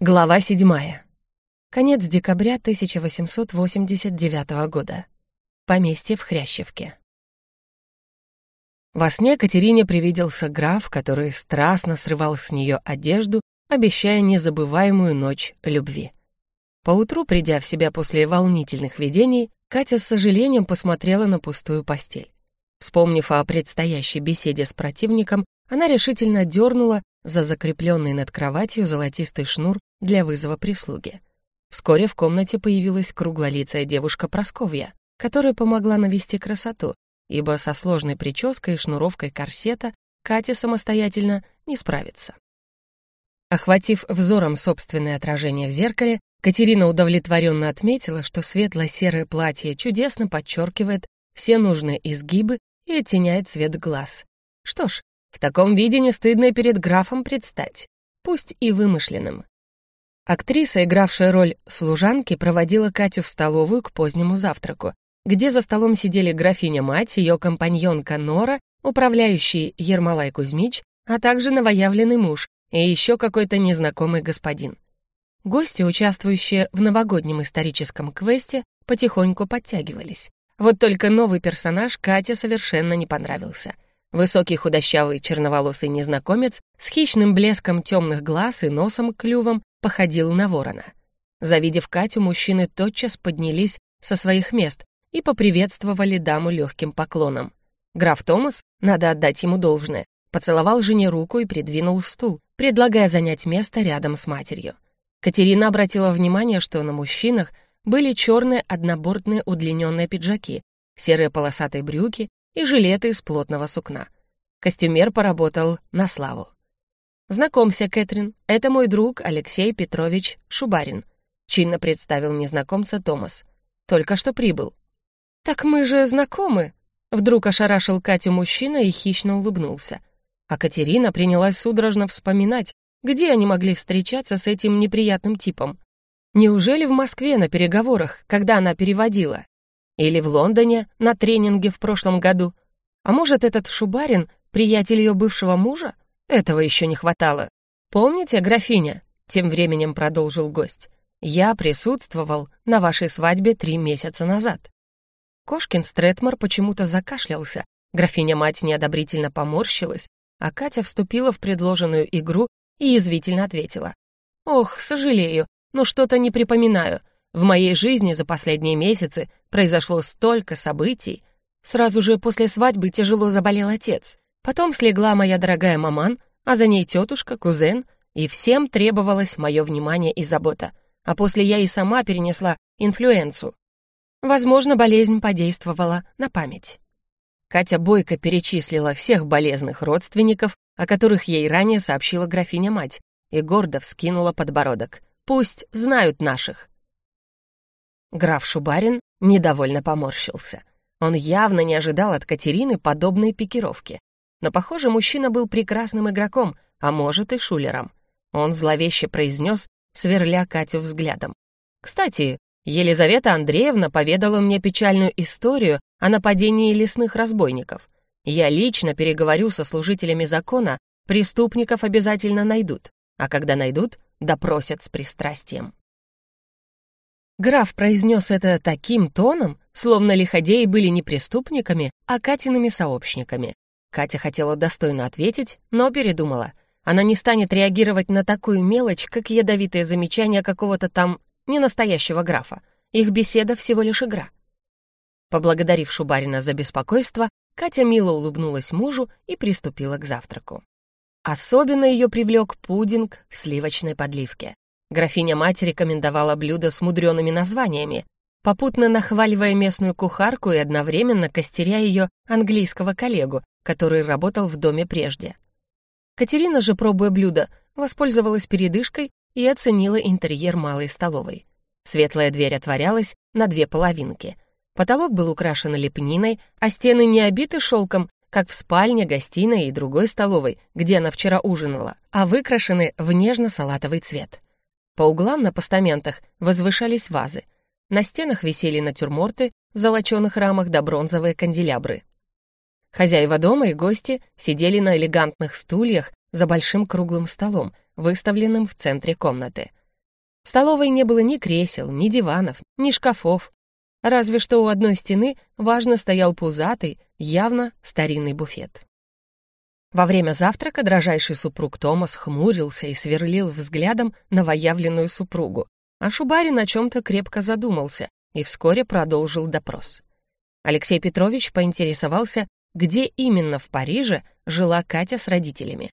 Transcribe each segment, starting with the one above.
Глава седьмая. Конец декабря 1889 года. Поместье в Хрящевке. Во сне Катерине привиделся граф, который страстно срывал с нее одежду, обещая незабываемую ночь любви. Поутру, придя в себя после волнительных видений, Катя с сожалением посмотрела на пустую постель. Вспомнив о предстоящей беседе с противником, она решительно дернула за закрепленный над кроватью золотистый шнур для вызова прислуги. Вскоре в комнате появилась круглолицая девушка Просковья, которая помогла навести красоту, ибо со сложной прической и шнуровкой корсета Катя самостоятельно не справится. Охватив взором собственное отражение в зеркале, Катерина удовлетворенно отметила, что светло-серое платье чудесно подчеркивает все нужные изгибы и оттеняет цвет глаз. Что ж, в таком виде не стыдно перед графом предстать, пусть и вымышленным. Актриса, игравшая роль служанки, проводила Катю в столовую к позднему завтраку, где за столом сидели графиня-мать, ее компаньонка Нора, управляющий Ермолай Кузьмич, а также новоявленный муж и еще какой-то незнакомый господин. Гости, участвующие в новогоднем историческом квесте, потихоньку подтягивались. Вот только новый персонаж Кате совершенно не понравился — Высокий худощавый черноволосый незнакомец с хищным блеском темных глаз и носом-клювом походил на ворона. Завидев Катю, мужчины тотчас поднялись со своих мест и поприветствовали даму легким поклоном. Граф Томас, надо отдать ему должное, поцеловал жене руку и придвинул стул, предлагая занять место рядом с матерью. Катерина обратила внимание, что на мужчинах были черные однобортные удлиненные пиджаки, серые полосатые брюки и жилеты из плотного сукна. Костюмер поработал на славу. «Знакомься, Кэтрин, это мой друг Алексей Петрович Шубарин», чинно представил незнакомца Томас. «Только что прибыл». «Так мы же знакомы», Вдруг ошарашил Катю мужчина и хищно улыбнулся. А Катерина принялась судорожно вспоминать, где они могли встречаться с этим неприятным типом. Неужели в Москве на переговорах, когда она переводила? Или в Лондоне на тренинге в прошлом году. А может, этот Шубарин — приятель ее бывшего мужа? Этого еще не хватало. Помните, графиня? Тем временем продолжил гость. Я присутствовал на вашей свадьбе три месяца назад. Кошкин Стретмор почему-то закашлялся, графиня-мать неодобрительно поморщилась, а Катя вступила в предложенную игру и язвительно ответила. «Ох, сожалею, но что-то не припоминаю. В моей жизни за последние месяцы произошло столько событий. Сразу же после свадьбы тяжело заболел отец. Потом слегла моя дорогая маман, а за ней тетушка, кузен, и всем требовалось мое внимание и забота. А после я и сама перенесла инфлюенцию. Возможно, болезнь подействовала на память. Катя Бойко перечислила всех болезных родственников, о которых ей ранее сообщила графиня-мать, и гордо вскинула подбородок. «Пусть знают наших». Граф Шубарин недовольно поморщился. Он явно не ожидал от Катерины подобной пикировки. Но, похоже, мужчина был прекрасным игроком, а может и шулером. Он зловеще произнес, сверля Катю взглядом. «Кстати, Елизавета Андреевна поведала мне печальную историю о нападении лесных разбойников. Я лично переговорю со служителями закона, преступников обязательно найдут, а когда найдут, допросят с пристрастием». Граф произнес это таким тоном, словно лиходеи были не преступниками, а Катиными сообщниками. Катя хотела достойно ответить, но передумала. Она не станет реагировать на такую мелочь, как ядовитое замечание какого-то там ненастоящего графа. Их беседа всего лишь игра. Поблагодарив Шубарина за беспокойство, Катя мило улыбнулась мужу и приступила к завтраку. Особенно ее привлек пудинг в сливочной подливке. Графиня-мать рекомендовала блюда с мудреными названиями, попутно нахваливая местную кухарку и одновременно костеря ее английского коллегу, который работал в доме прежде. Катерина же, пробуя блюдо, воспользовалась передышкой и оценила интерьер малой столовой. Светлая дверь отворялась на две половинки. Потолок был украшен лепниной, а стены не обиты шелком, как в спальне, гостиной и другой столовой, где она вчера ужинала, а выкрашены в нежно-салатовый цвет. По углам на постаментах возвышались вазы. На стенах висели натюрморты в золоченых рамах да бронзовые канделябры. Хозяева дома и гости сидели на элегантных стульях за большим круглым столом, выставленным в центре комнаты. В столовой не было ни кресел, ни диванов, ни шкафов. Разве что у одной стены важно стоял пузатый, явно старинный буфет. Во время завтрака дрожайший супруг Томас хмурился и сверлил взглядом новоявленную супругу, а Шубарин о чем-то крепко задумался и вскоре продолжил допрос. Алексей Петрович поинтересовался, где именно в Париже жила Катя с родителями.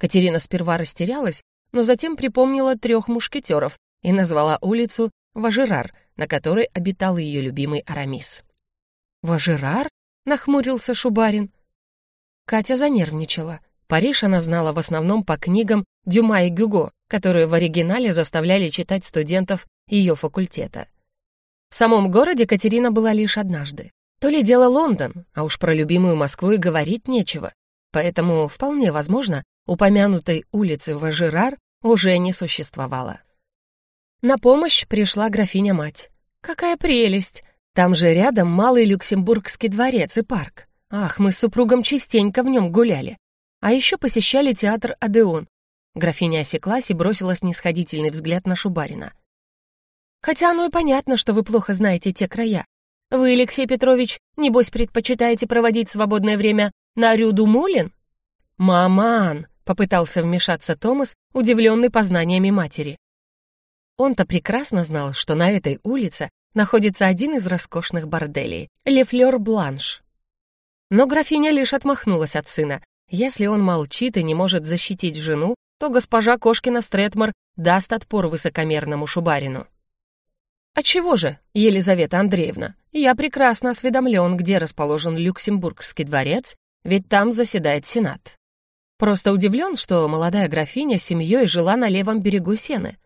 Катерина сперва растерялась, но затем припомнила трех мушкетеров, и назвала улицу Важерар, на которой обитал ее любимый Арамис. «Важерар?» — нахмурился Шубарин. Катя занервничала. Париж она знала в основном по книгам Дюма и Гюго, которые в оригинале заставляли читать студентов ее факультета. В самом городе Катерина была лишь однажды. То ли дело Лондон, а уж про любимую Москву и говорить нечего. Поэтому, вполне возможно, упомянутой улицы Важерар уже не существовало. На помощь пришла графиня-мать. Какая прелесть! Там же рядом Малый Люксембургский дворец и парк. Ах, мы с супругом частенько в нем гуляли. А еще посещали театр «Адеон». Графиня осеклась и бросила снисходительный взгляд на Шубарина. «Хотя оно и понятно, что вы плохо знаете те края. Вы, Алексей Петрович, небось предпочитаете проводить свободное время на Рюду Мулин?» «Маман!» — попытался вмешаться Томас, удивленный познаниями матери. Он-то прекрасно знал, что на этой улице находится один из роскошных борделей — Лефлёр Бланш. Но графиня лишь отмахнулась от сына. Если он молчит и не может защитить жену, то госпожа Кошкина Стретмор даст отпор высокомерному шубарину. «А чего же, Елизавета Андреевна, я прекрасно осведомлен, где расположен Люксембургский дворец, ведь там заседает Сенат. Просто удивлен, что молодая графиня с семьей жила на левом берегу Сены.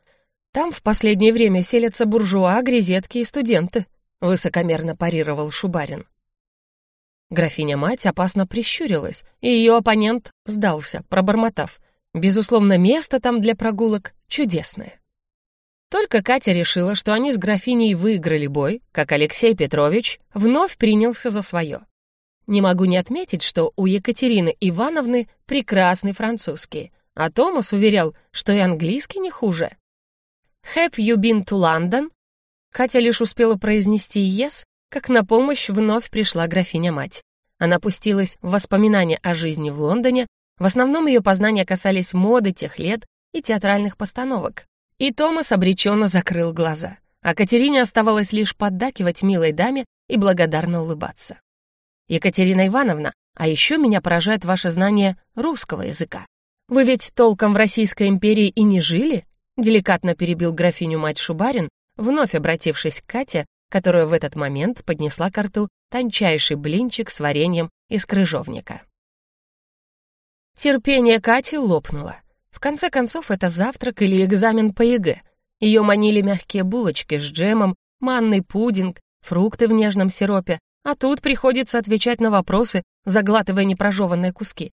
Там в последнее время селятся буржуа, грезетки и студенты», — высокомерно парировал Шубарин. Графиня-мать опасно прищурилась, и ее оппонент сдался, пробормотав. Безусловно, место там для прогулок чудесное. Только Катя решила, что они с графиней выиграли бой, как Алексей Петрович вновь принялся за свое. Не могу не отметить, что у Екатерины Ивановны прекрасный французский, а Томас уверял, что и английский не хуже. «Have you been to London?» Катя лишь успела произнести «yes», как на помощь вновь пришла графиня-мать. Она пустилась в воспоминания о жизни в Лондоне, в основном ее познания касались моды тех лет и театральных постановок. И Томас обреченно закрыл глаза, а Катерине оставалось лишь поддакивать милой даме и благодарно улыбаться. «Екатерина Ивановна, а еще меня поражает ваше знание русского языка. Вы ведь толком в Российской империи и не жили?» Деликатно перебил графиню мать Шубарин, вновь обратившись к Кате, которая в этот момент поднесла к рту тончайший блинчик с вареньем из крыжовника. Терпение Кати лопнуло. В конце концов, это завтрак или экзамен по ЕГЭ. Ее манили мягкие булочки с джемом, манный пудинг, фрукты в нежном сиропе, а тут приходится отвечать на вопросы, заглатывая непрожеванные куски.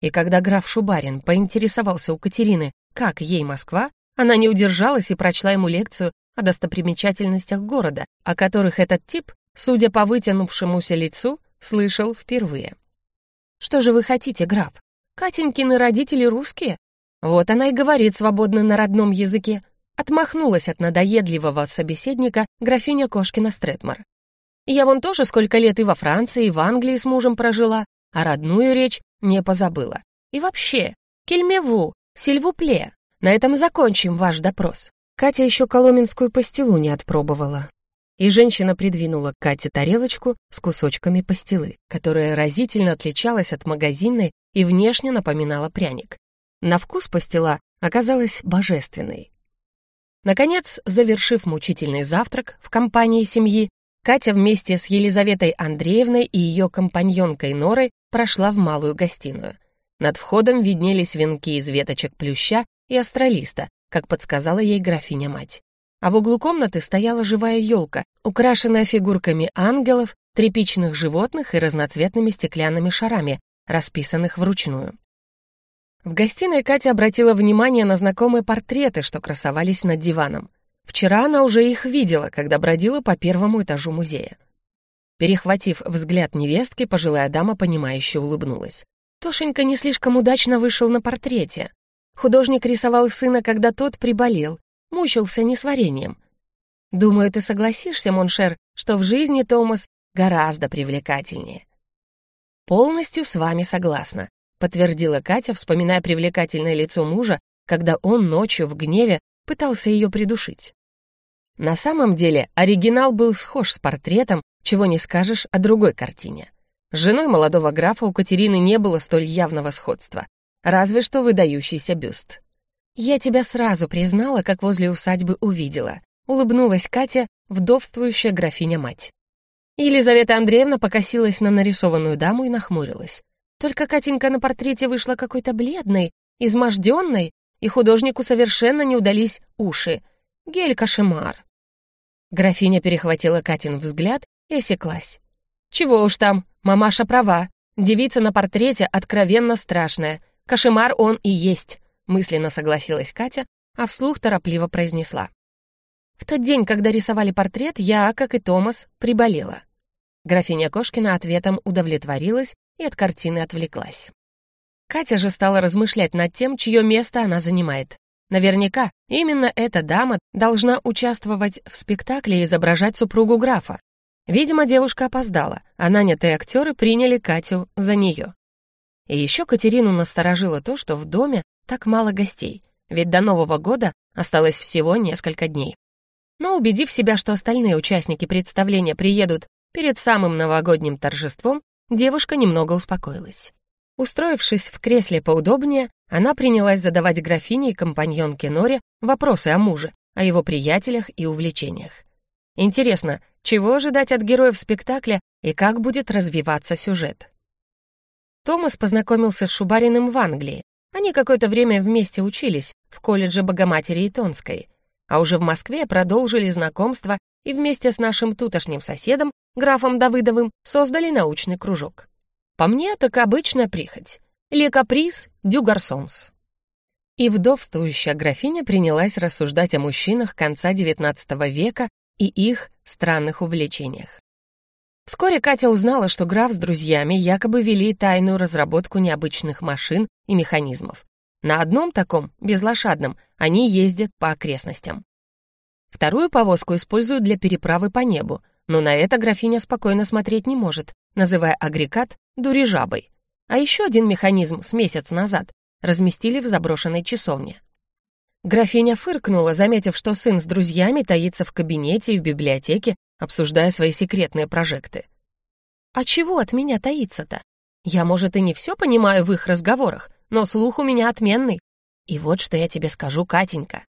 И когда граф Шубарин поинтересовался у Катерины, как ей Москва, она не удержалась и прочла ему лекцию о достопримечательностях города, о которых этот тип, судя по вытянувшемуся лицу, слышал впервые. «Что же вы хотите, граф? Катенькины родители русские?» Вот она и говорит свободно на родном языке. Отмахнулась от надоедливого собеседника графиня Кошкина Стретмар. «Я вон тоже сколько лет и во Франции, и в Англии с мужем прожила, а родную речь не позабыла. И вообще, кельмеву, сильвупле, на этом закончим ваш допрос. Катя еще коломенскую пастилу не отпробовала. И женщина придвинула к Кате тарелочку с кусочками пастилы, которая разительно отличалась от магазинной и внешне напоминала пряник. На вкус пастила оказалась божественной. Наконец, завершив мучительный завтрак в компании семьи, Катя вместе с Елизаветой Андреевной и ее компаньонкой Норой прошла в малую гостиную. Над входом виднелись венки из веточек плюща и астролиста, как подсказала ей графиня-мать. А в углу комнаты стояла живая елка, украшенная фигурками ангелов, тряпичных животных и разноцветными стеклянными шарами, расписанных вручную. В гостиной Катя обратила внимание на знакомые портреты, что красовались над диваном. Вчера она уже их видела, когда бродила по первому этажу музея. Перехватив взгляд невестки, пожилая дама, понимающе улыбнулась. Тошенька не слишком удачно вышел на портрете. Художник рисовал сына, когда тот приболел. мучился несварением. Думаю, ты согласишься, mon cher, что в жизни Томас гораздо привлекательнее. Полностью с вами согласна, подтвердила Катя, вспоминая привлекательное лицо мужа, когда он ночью в гневе пытался ее придушить. На самом деле оригинал был схож с портретом, чего не скажешь о другой картине. С женой молодого графа у Катерины не было столь явного сходства, разве что выдающийся бюст. «Я тебя сразу признала, как возле усадьбы увидела», улыбнулась Катя, вдовствующая графиня-мать. Елизавета Андреевна покосилась на нарисованную даму и нахмурилась. Только Катенька на портрете вышла какой-то бледной, изможденной, и художнику совершенно не удались уши. Гель-кошемар. Графиня перехватила Катин взгляд и осеклась. «Чего уж там, мамаша права. Девица на портрете откровенно страшная. Кошемар он и есть», — мысленно согласилась Катя, а вслух торопливо произнесла. «В тот день, когда рисовали портрет, я, как и Томас, приболела». Графиня Кошкина ответом удовлетворилась и от картины отвлеклась. Катя же стала размышлять над тем, чье место она занимает. Наверняка именно эта дама должна участвовать в спектакле и изображать супругу графа. Видимо, девушка опоздала, а нанятые актеры приняли Катю за нее. И еще Катерину насторожило то, что в доме так мало гостей, ведь до Нового года осталось всего несколько дней. Но убедив себя, что остальные участники представления приедут перед самым новогодним торжеством, девушка немного успокоилась. Устроившись в кресле поудобнее, она принялась задавать графине и компаньонке Норе вопросы о муже, о его приятелях и увлечениях. Интересно, чего ожидать от героев спектакля и как будет развиваться сюжет? Томас познакомился с Шубариным в Англии. Они какое-то время вместе учились в колледже Богоматери Итонской, а уже в Москве продолжили знакомство и вместе с нашим тутошним соседом, графом Давыдовым, создали научный кружок. По мне, так обычная прихоть. Ле каприз дю гарсонс. И вдовствующая графиня принялась рассуждать о мужчинах конца XIX века и их странных увлечениях. Вскоре Катя узнала, что граф с друзьями якобы вели тайную разработку необычных машин и механизмов. На одном таком, безлошадном, они ездят по окрестностям. Вторую повозку используют для переправы по небу, но на это графиня спокойно смотреть не может, называя агрегат дурижабой. А еще один механизм с месяц назад разместили в заброшенной часовне. Графиня фыркнула, заметив, что сын с друзьями таится в кабинете и в библиотеке, обсуждая свои секретные прожекты. «А чего от меня таится-то? Я, может, и не все понимаю в их разговорах, но слух у меня отменный. И вот что я тебе скажу, Катенька.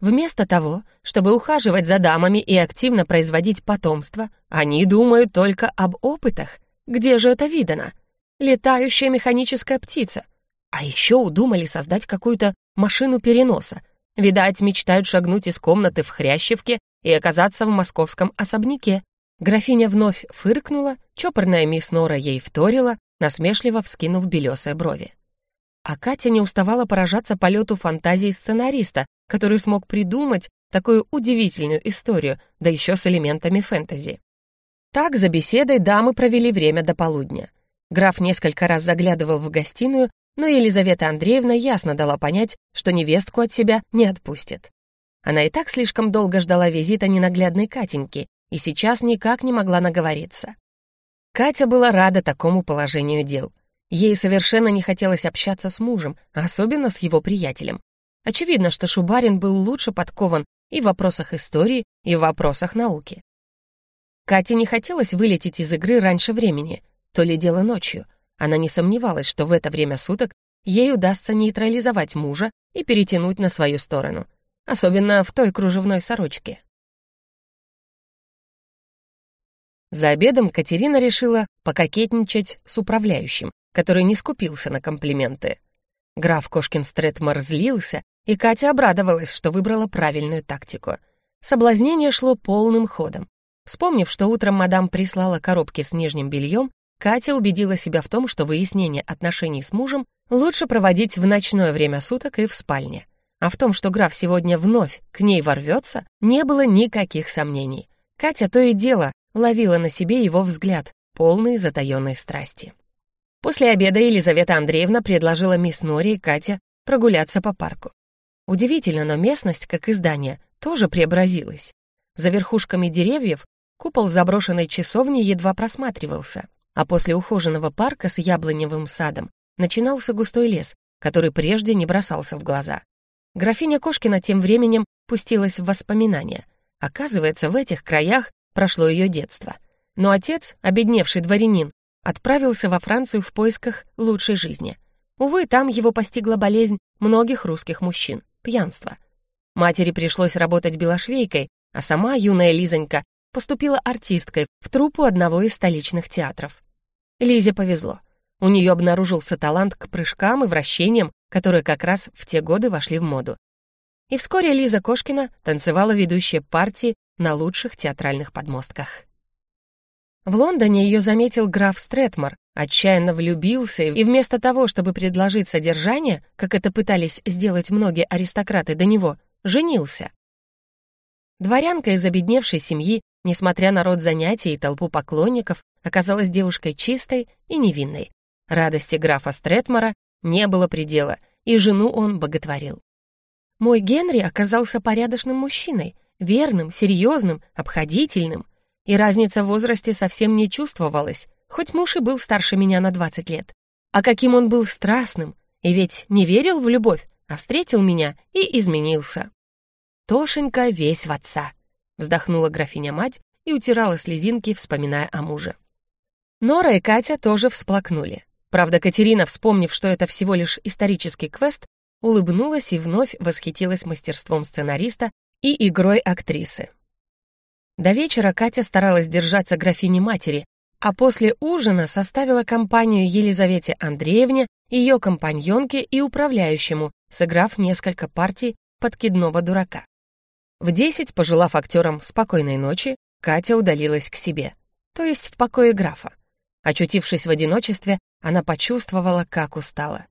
Вместо того, чтобы ухаживать за дамами и активно производить потомство, они думают только об опытах. Где же это видано? Летающая механическая птица. А еще удумали создать какую-то машину переноса. Видать, мечтают шагнуть из комнаты в Хрящевке и оказаться в московском особняке. Графиня вновь фыркнула, чопорная мисс Нора ей вторила, насмешливо вскинув белесые брови. А Катя не уставала поражаться полету фантазии сценариста, который смог придумать такую удивительную историю, да еще с элементами фэнтези. Так за беседой дамы провели время до полудня. Граф несколько раз заглядывал в гостиную, но Елизавета Андреевна ясно дала понять, что невестку от себя не отпустит. Она и так слишком долго ждала визита ненаглядной Катеньки и сейчас никак не могла наговориться. Катя была рада такому положению дел. Ей совершенно не хотелось общаться с мужем, особенно с его приятелем. Очевидно, что Шубарин был лучше подкован и в вопросах истории, и в вопросах науки. Кате не хотелось вылететь из игры раньше времени, то ли дело ночью. Она не сомневалась, что в это время суток ей удастся нейтрализовать мужа и перетянуть на свою сторону, особенно в той кружевной сорочке. За обедом Катерина решила пококетничать с управляющим, который не скупился на комплименты. Граф Кошкин Стретмор злился, и Катя обрадовалась, что выбрала правильную тактику. Соблазнение шло полным ходом. Вспомнив, что утром мадам прислала коробки с нижним бельем, Катя убедила себя в том, что выяснение отношений с мужем лучше проводить в ночное время суток и в спальне. А в том, что граф сегодня вновь к ней ворвется, не было никаких сомнений. Катя то и дело ловила на себе его взгляд, полный затаённой страсти. После обеда Елизавета Андреевна предложила мисс Нори и Кате прогуляться по парку. Удивительно, но местность, как и здание, тоже преобразилась. За верхушками деревьев купол заброшенной часовни едва просматривался, а после ухоженного парка с яблоневым садом начинался густой лес, который прежде не бросался в глаза. Графиня Кошкина тем временем пустилась в воспоминания. Оказывается, в этих краях прошло ее детство. Но отец, обедневший дворянин, отправился во Францию в поисках лучшей жизни. Увы, там его постигла болезнь многих русских мужчин — пьянство. Матери пришлось работать белошвейкой, а сама юная Лизонька поступила артисткой в труппу одного из столичных театров. Лизе повезло. У нее обнаружился талант к прыжкам и вращениям, которые как раз в те годы вошли в моду. И вскоре Лиза Кошкина танцевала ведущие партии на лучших театральных подмостках. В Лондоне ее заметил граф Стретмор, отчаянно влюбился и вместо того, чтобы предложить содержание, как это пытались сделать многие аристократы до него, женился. Дворянка из обедневшей семьи, несмотря на род занятий и толпу поклонников, оказалась девушкой чистой и невинной, Радости графа Стретмора не было предела, и жену он боготворил. Мой Генри оказался порядочным мужчиной, верным, серьезным, обходительным, и разница в возрасте совсем не чувствовалась, хоть муж и был старше меня на 20 лет. А каким он был страстным, и ведь не верил в любовь, а встретил меня и изменился. Тошенька весь в отца, вздохнула графиня-мать и утирала слезинки, вспоминая о муже. Нора и Катя тоже всплакнули. Правда, Катерина, вспомнив, что это всего лишь исторический квест, улыбнулась и вновь восхитилась мастерством сценариста и игрой актрисы. До вечера Катя старалась держаться графини-матери, а после ужина составила компанию Елизавете Андреевне, ее компаньонке и управляющему, сыграв несколько партий подкидного дурака. В десять, пожелав актерам спокойной ночи, Катя удалилась к себе, то есть в покое графа. Очутившись в одиночестве, она почувствовала, как устала.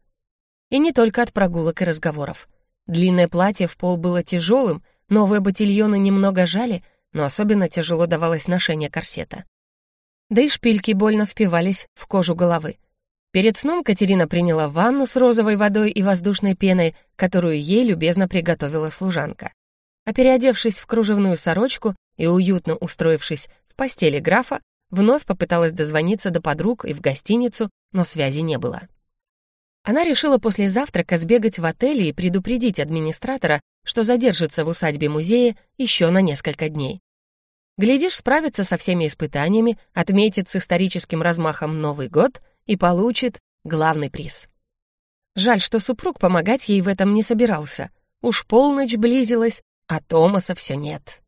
И не только от прогулок и разговоров. Длинное платье в пол было тяжелым, новые ботильоны немного жали, но особенно тяжело давалось ношение корсета. Да и шпильки больно впивались в кожу головы. Перед сном Катерина приняла ванну с розовой водой и воздушной пеной, которую ей любезно приготовила служанка. А переодевшись в кружевную сорочку и уютно устроившись в постели графа, Вновь попыталась дозвониться до подруг и в гостиницу, но связи не было. Она решила после завтрака сбегать в отель и предупредить администратора, что задержится в усадьбе музея еще на несколько дней. Глядишь, справится со всеми испытаниями, отметит с историческим размахом Новый год и получит главный приз. Жаль, что супруг помогать ей в этом не собирался. Уж полночь близилась, а Томаса все нет.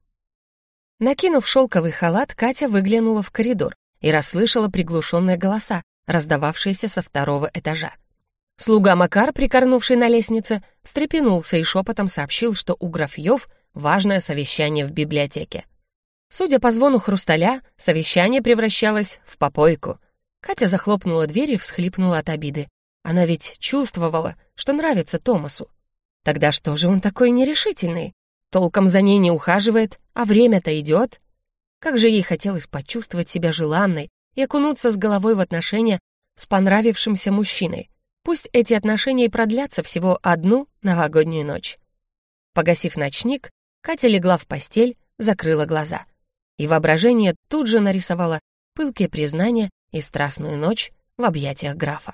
Накинув шелковый халат, Катя выглянула в коридор и расслышала приглушенные голоса, раздававшиеся со второго этажа. Слуга Макар, прикорнувший на лестнице, встрепенулся и шепотом сообщил, что у графьев важное совещание в библиотеке. Судя по звону хрусталя, совещание превращалось в попойку. Катя захлопнула дверь и всхлипнула от обиды. Она ведь чувствовала, что нравится Томасу. Тогда что же он такой нерешительный? Толком за ней не ухаживает, а время-то идет. Как же ей хотелось почувствовать себя желанной и окунуться с головой в отношения с понравившимся мужчиной. Пусть эти отношения и продлятся всего одну новогоднюю ночь. Погасив ночник, Катя легла в постель, закрыла глаза. И воображение тут же нарисовало пылкие признания и страстную ночь в объятиях графа.